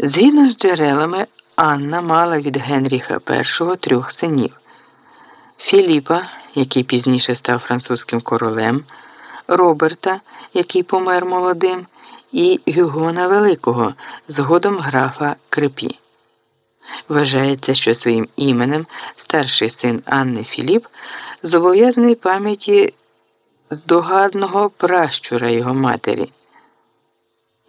Згідно з джерелами, Анна мала від Генріха І трьох синів: Філіпа, який пізніше став французьким королем, Роберта, який помер молодим, і Гюгона Великого, згодом графа Крипі. Вважається, що своїм іменем старший син Анни Філіп зобов'язаний пам'яті здогадного пращура його матері.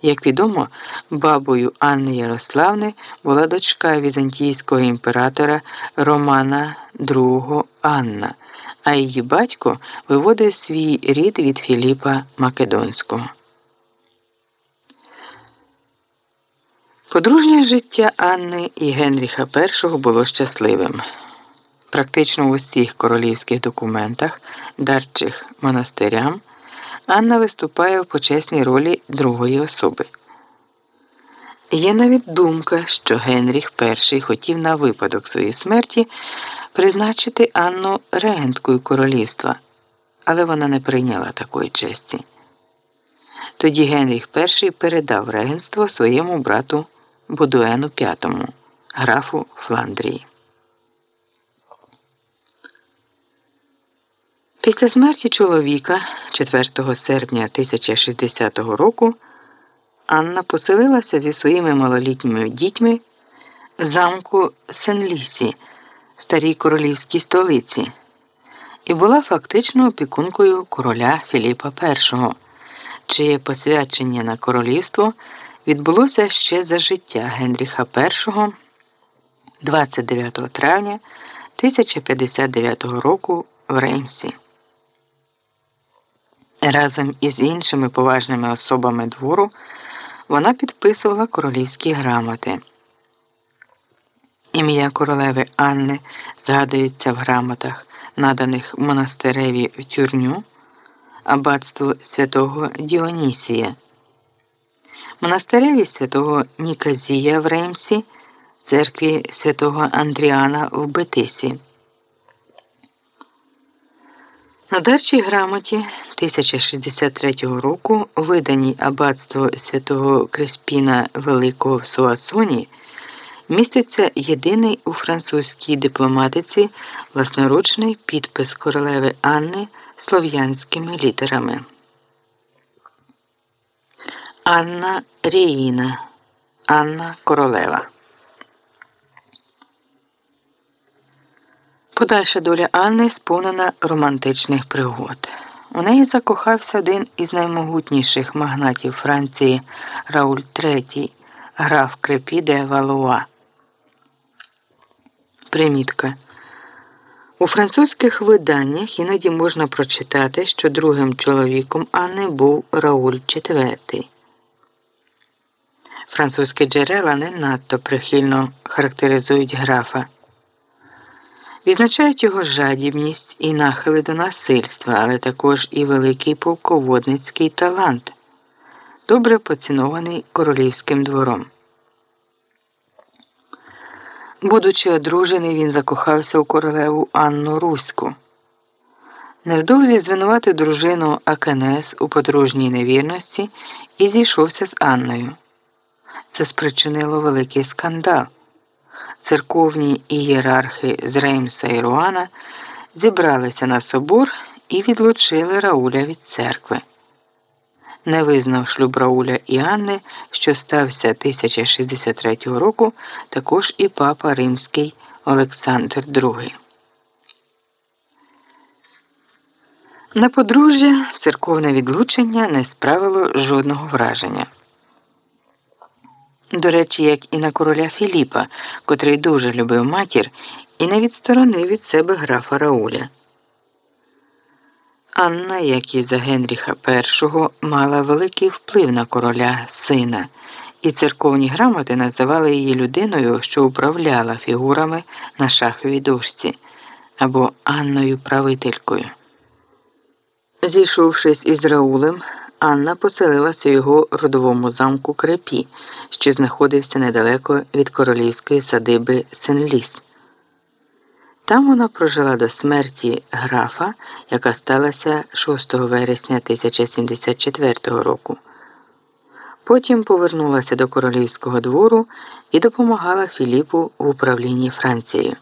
Як відомо, бабою Анни Ярославни була дочка візантійського імператора Романа II Анна, а її батько виводив свій рід від Філіпа Македонського. Подружнє життя Анни і Генріха І було щасливим. Практично у усіх королівських документах, дарчих монастирям, Анна виступає в почесній ролі другої особи. Є навіть думка, що Генріх І хотів на випадок своєї смерті призначити Анну регенткою королівства, але вона не прийняла такої честі. Тоді Генріх І передав регенство своєму брату Бодуену V, графу Фландрії. Після смерті чоловіка 4 серпня 1060 року Анна поселилася зі своїми малолітніми дітьми в замку Сен-Лісі, старій королівській столиці, і була фактично опікункою короля Філіпа І, чиє посвячення на королівство відбулося ще за життя Генріха І 29 травня 1059 року в Реймсі. Разом із іншими поважними особами двору вона підписувала королівські грамоти. Ім'я королеви Анни згадується в грамотах, наданих монастиреві в тюрню, аббатству святого Діонісія, монастиреві святого Ніказія в Реймсі, церкві святого Андріана в Бетисі. На дарчій грамоті 1063 року, виданій аббатство святого Креспіна Великого в Суасоні, міститься єдиний у французькій дипломатиці власноручний підпис королеви Анни слов'янськими літерами. Анна Ріїна Анна Королева. Подальша доля Анни сповнена романтичних пригод. У неї закохався один із наймогутніших магнатів Франції Рауль III, граф Крепі де Валуа. Примітка. У французьких виданнях іноді можна прочитати, що другим чоловіком Анни був Рауль IV. Французькі джерела не надто прихильно характеризують графа. Відзначають його жадібність і нахили до насильства, але також і великий полководницький талант, добре поцінований королівським двором. Будучи одружений, він закохався у королеву Анну Руську. Невдовзі звинуватив дружину Акенес у подружній невірності і зійшовся з Анною. Це спричинило великий скандал церковні ієрархи з Реймса і Руана зібралися на собор і відлучили Рауля від церкви. Не визнав шлюб Рауля і Анни, що стався 1063 року, також і папа Римський Олександр II. На подружжя церковне відлучення не справило жодного враження. До речі, як і на короля Філіпа, котрий дуже любив матір і не відсторонив від себе графа Рауля. Анна, як і за Генріха І, мала великий вплив на короля сина, і церковні грамоти називали її людиною, що управляла фігурами на шаховій дошці або Анною правителькою. Зійшовшись із Раулем, Анна поселилася його родовому замку Крепі, що знаходився недалеко від королівської садиби Сен-Ліс. Там вона прожила до смерті графа, яка сталася 6 вересня 1074 року. Потім повернулася до королівського двору і допомагала Філіпу в управлінні Францією.